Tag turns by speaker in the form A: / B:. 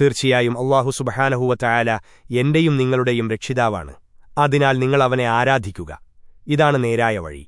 A: തീർച്ചയായും അള്ളാഹു സുബഹാനഹുവറ്റായാല എന്റെയും നിങ്ങളുടെയും രക്ഷിതാവാണ്. അതിനാൽ നിങ്ങൾ അവനെ ആരാധിക്കുക. ഇതാണ് നേരായ വഴി.